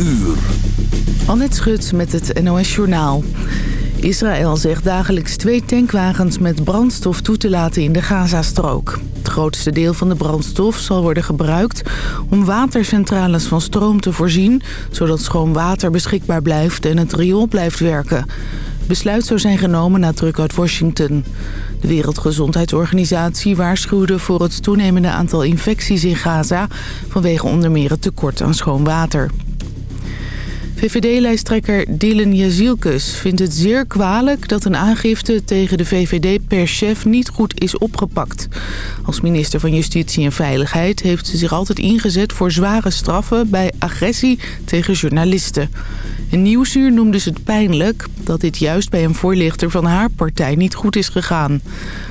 uur. Annette Schut met het NOS Journaal. Israël zegt dagelijks twee tankwagens met brandstof toe te laten in de Gazastrook. Het grootste deel van de brandstof zal worden gebruikt om watercentrales van stroom te voorzien... zodat schoon water beschikbaar blijft en het riool blijft werken. Besluit zou zijn genomen na druk uit Washington. De Wereldgezondheidsorganisatie waarschuwde voor het toenemende aantal infecties in Gaza... vanwege onder meer het tekort aan schoon water. VVD-lijsttrekker Dylan Jazielkus vindt het zeer kwalijk dat een aangifte tegen de VVD per chef niet goed is opgepakt. Als minister van Justitie en Veiligheid heeft ze zich altijd ingezet voor zware straffen bij agressie tegen journalisten. Een nieuwsuur noemde ze het pijnlijk dat dit juist bij een voorlichter van haar partij niet goed is gegaan.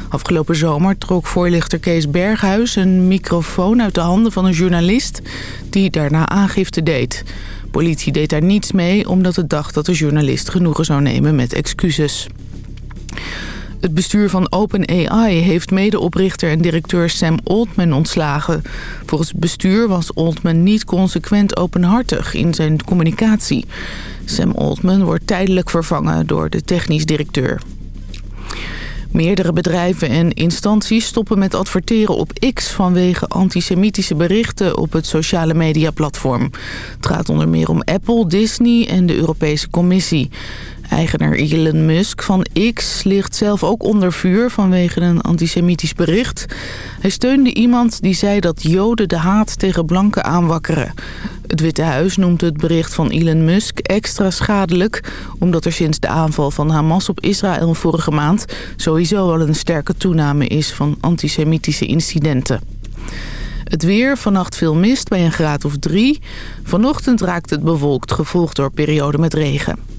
Afgelopen zomer trok voorlichter Kees Berghuis een microfoon uit de handen van een journalist die daarna aangifte deed. Politie deed daar niets mee omdat het dacht dat de journalist genoegen zou nemen met excuses. Het bestuur van OpenAI heeft medeoprichter en directeur Sam Altman ontslagen. Volgens het bestuur was Altman niet consequent openhartig in zijn communicatie. Sam Altman wordt tijdelijk vervangen door de technisch directeur. Meerdere bedrijven en instanties stoppen met adverteren op X... vanwege antisemitische berichten op het sociale mediaplatform. Het gaat onder meer om Apple, Disney en de Europese Commissie. Eigenaar Elon Musk van X ligt zelf ook onder vuur vanwege een antisemitisch bericht. Hij steunde iemand die zei dat joden de haat tegen blanken aanwakkeren. Het Witte Huis noemt het bericht van Elon Musk extra schadelijk... omdat er sinds de aanval van Hamas op Israël vorige maand... sowieso al een sterke toename is van antisemitische incidenten. Het weer, vannacht veel mist bij een graad of drie. Vanochtend raakt het bewolkt, gevolgd door perioden met regen.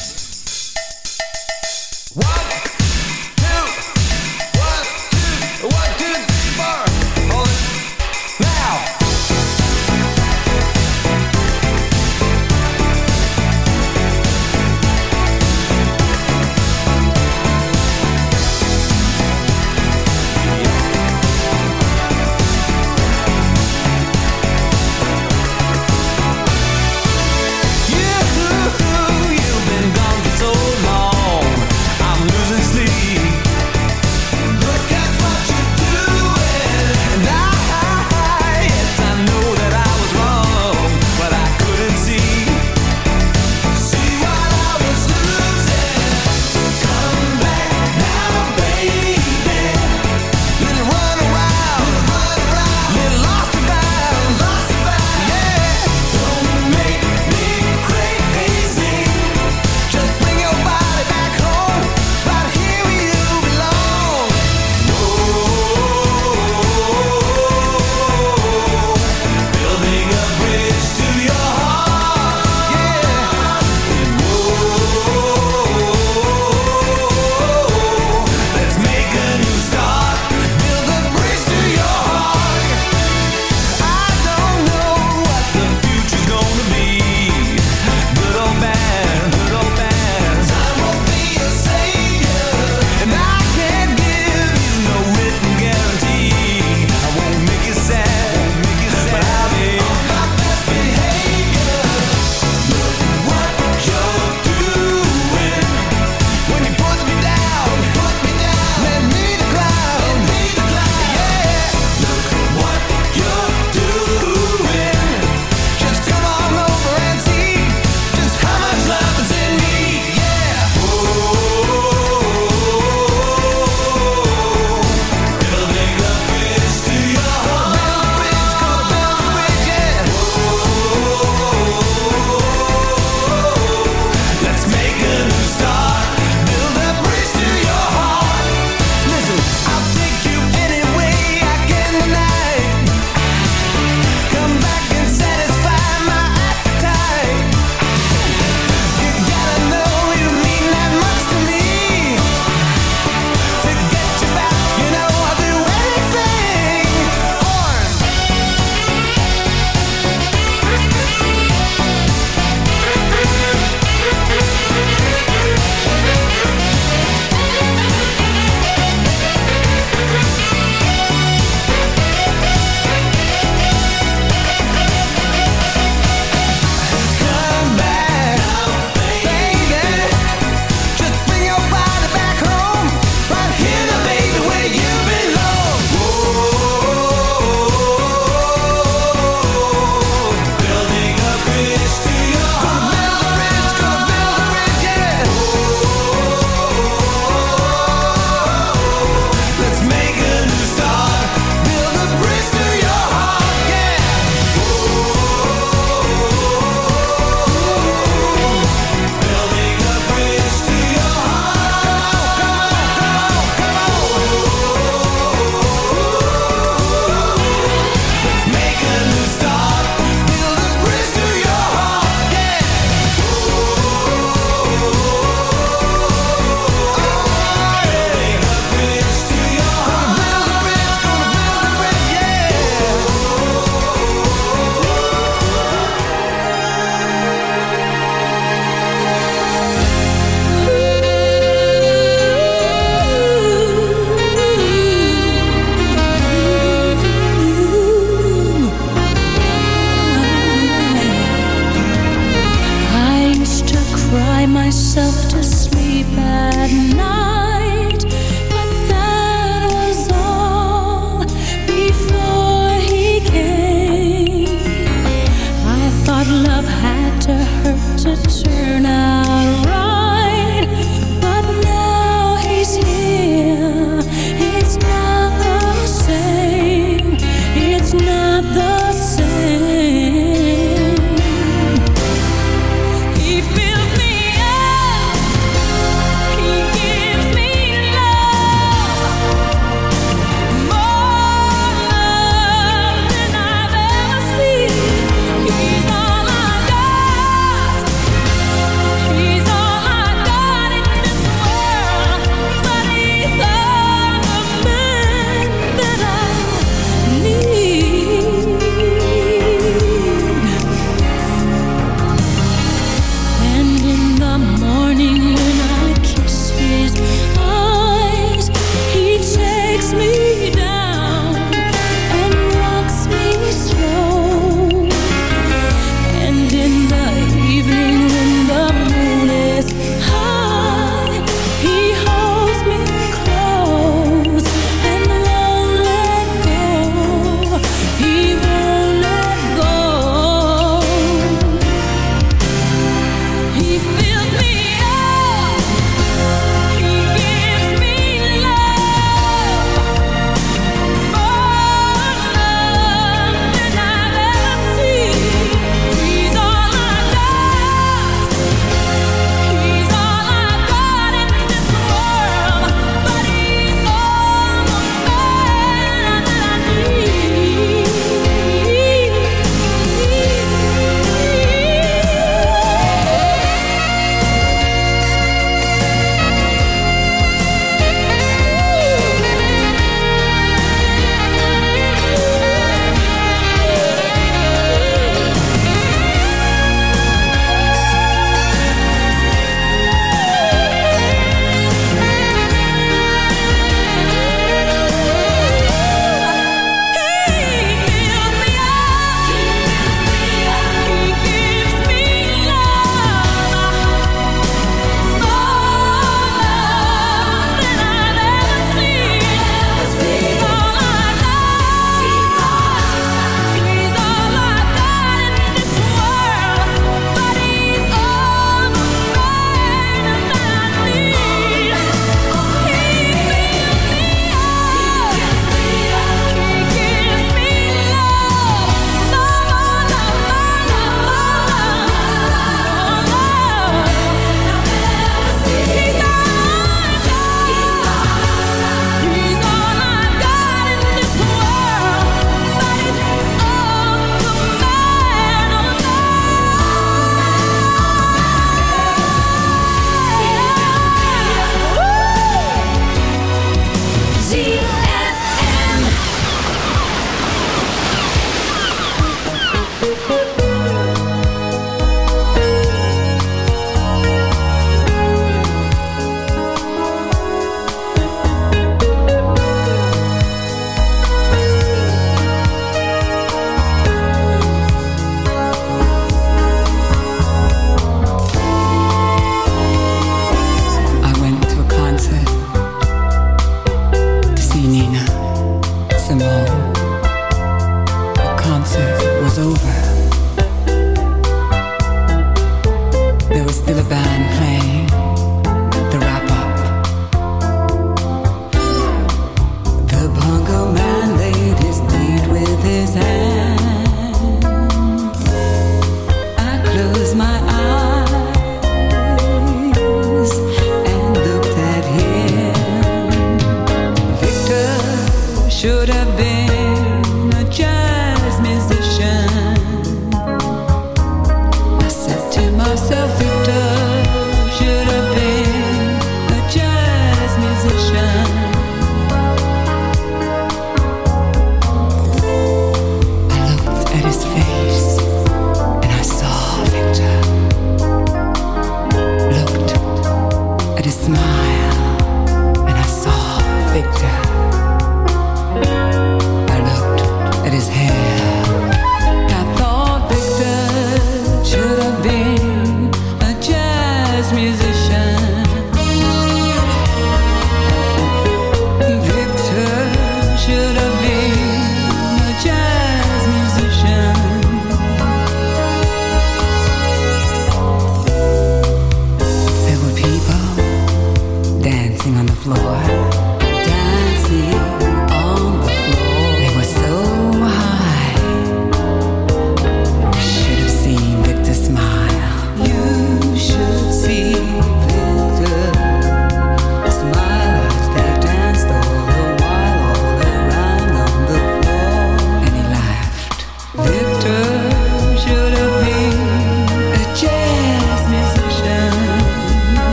a smile.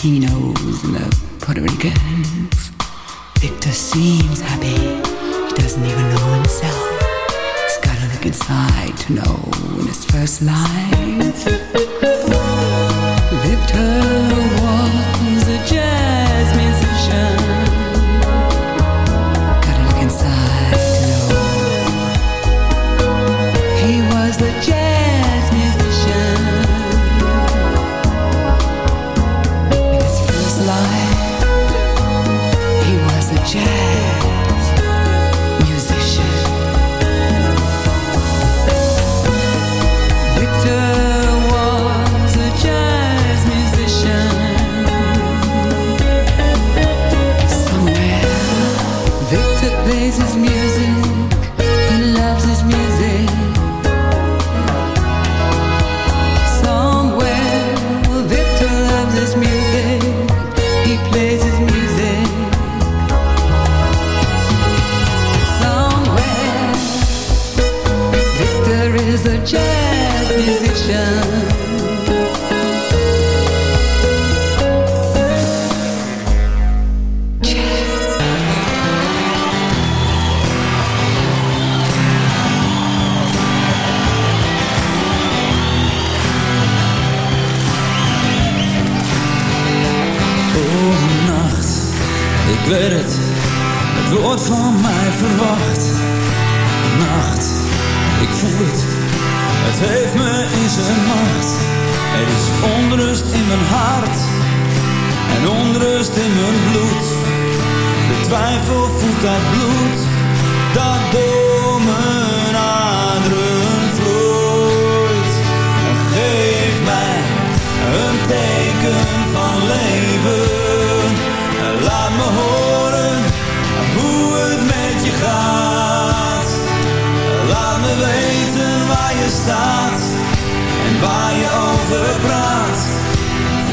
Latinos and the Puerto Ricans. Victor seems happy. He doesn't even know himself. He's gotta look inside to know in his first line. Victor mijn hart en onrust in mijn bloed. De twijfel voelt dat bloed dat door mijn aderen vloeit. En geef mij een teken van leven. En laat me horen hoe het met je gaat. Laat me weten waar je staat en waar je over praat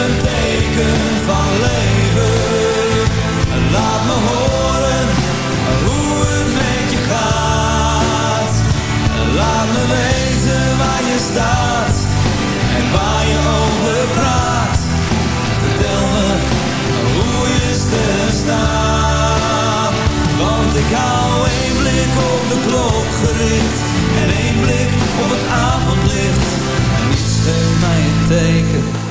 Een teken van leven. Laat me horen hoe het met je gaat. Laat me weten waar je staat en waar je over praat. Vertel me hoe je stil staat. Want ik hou één blik op de klok gericht en één blik op het avondlicht. En iets geeft mij een teken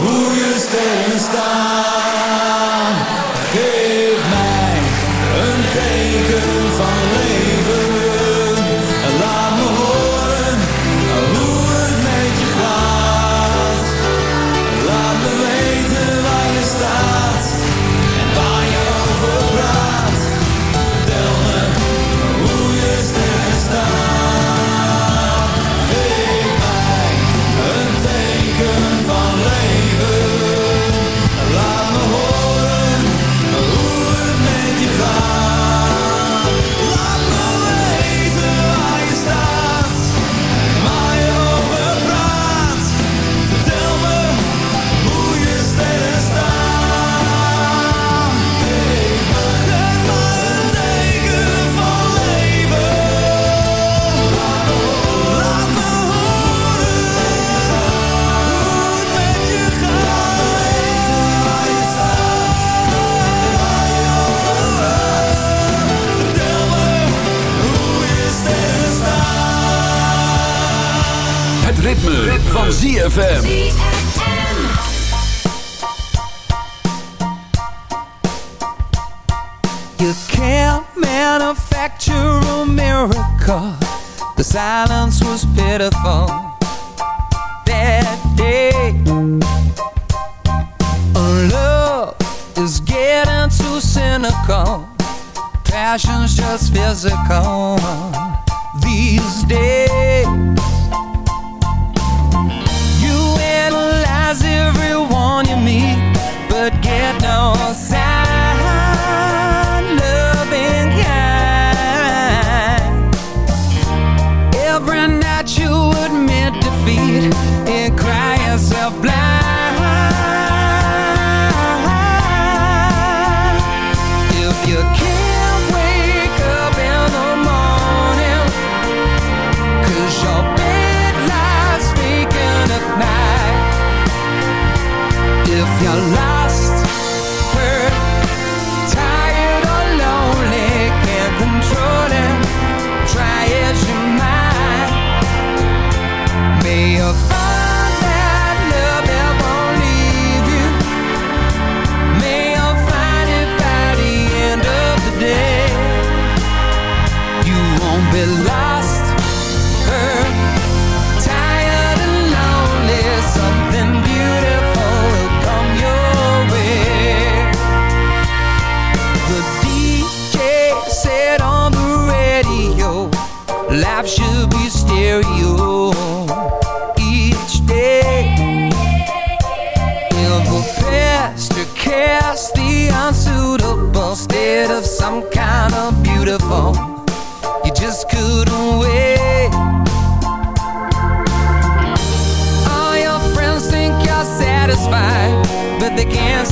Hoe je sterren. ritme, ritme. van ZFM. You can't manufacture a miracle. The silence was pitiful. céu.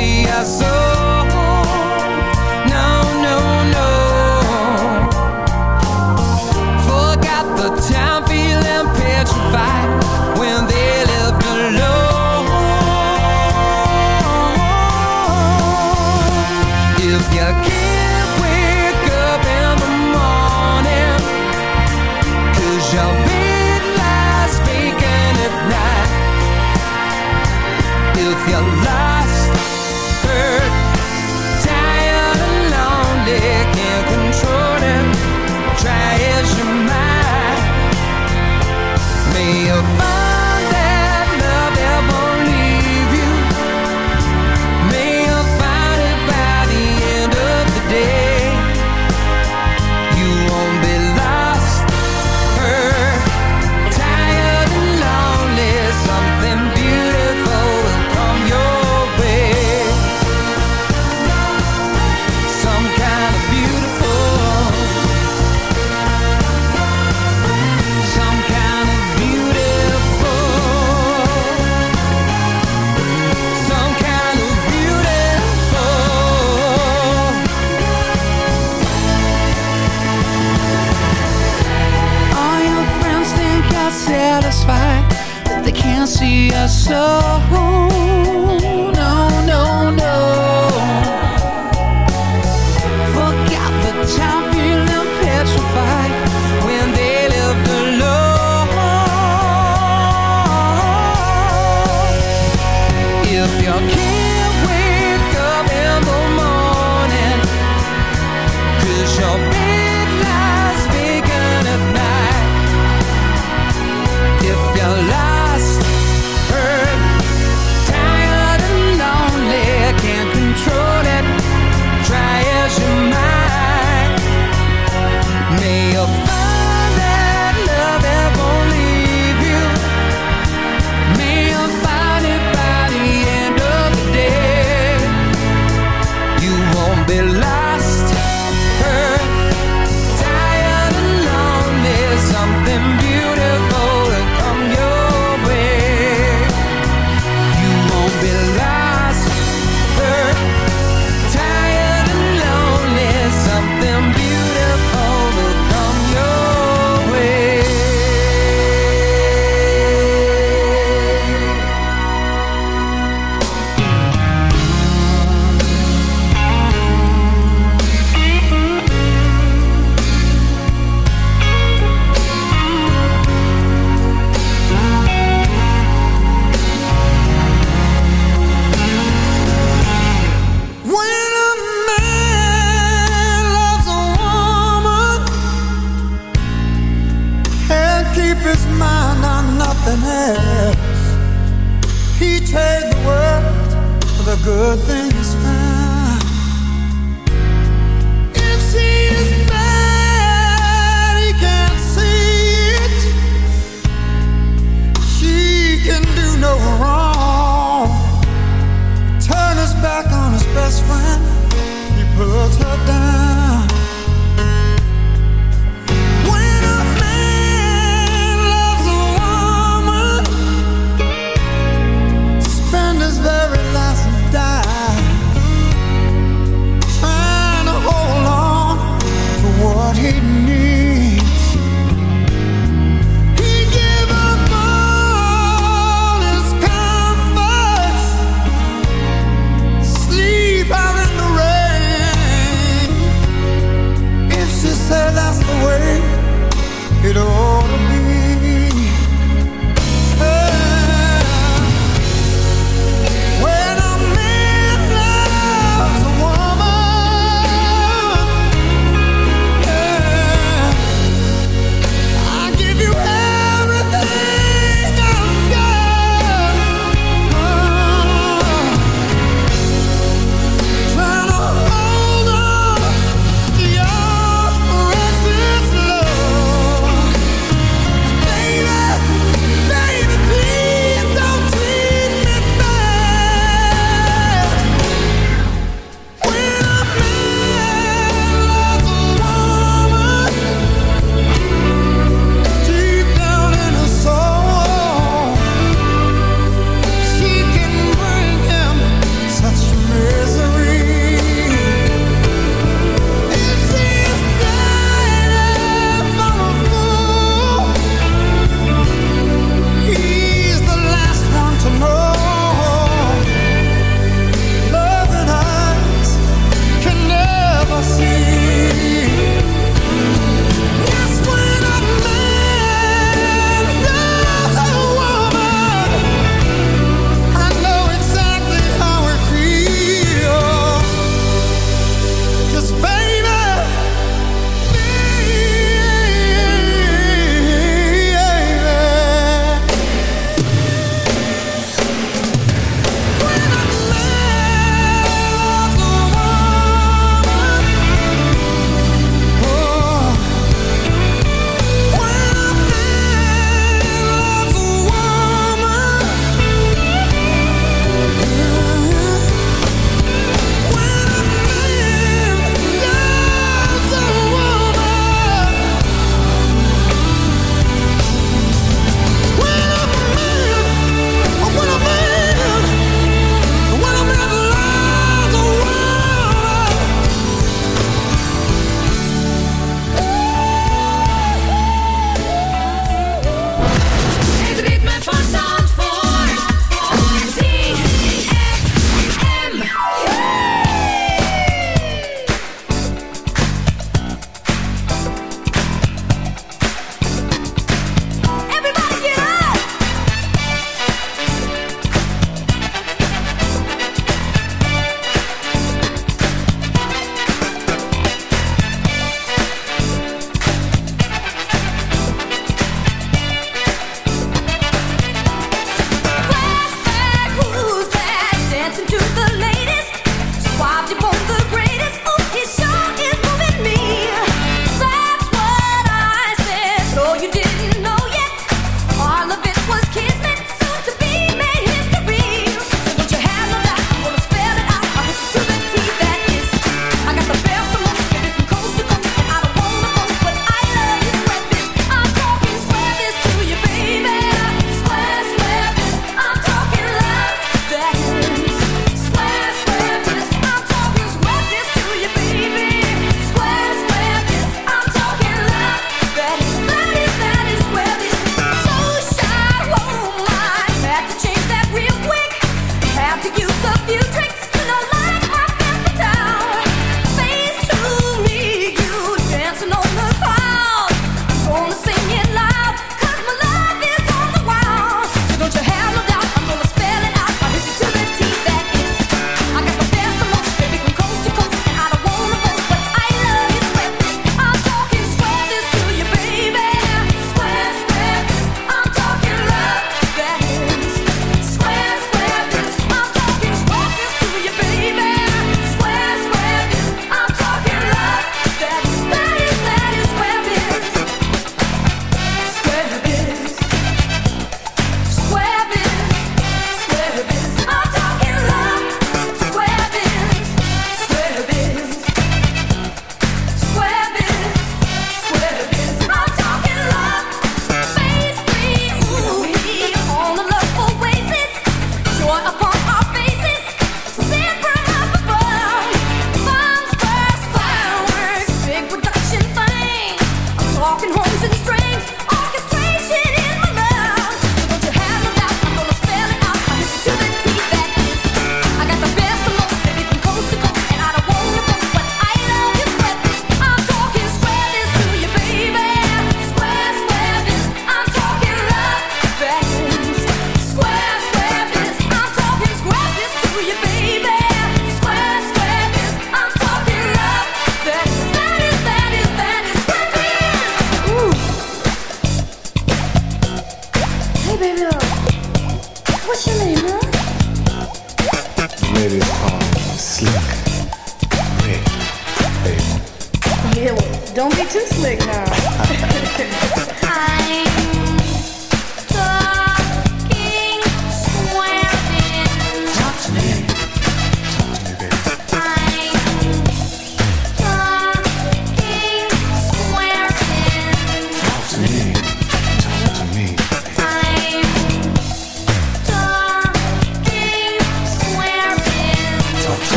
empty our No, no, no. Forgot the time feeling petrified When they alone. If you can't wake up in the at night. If you soul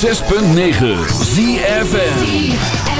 106.9 ZFM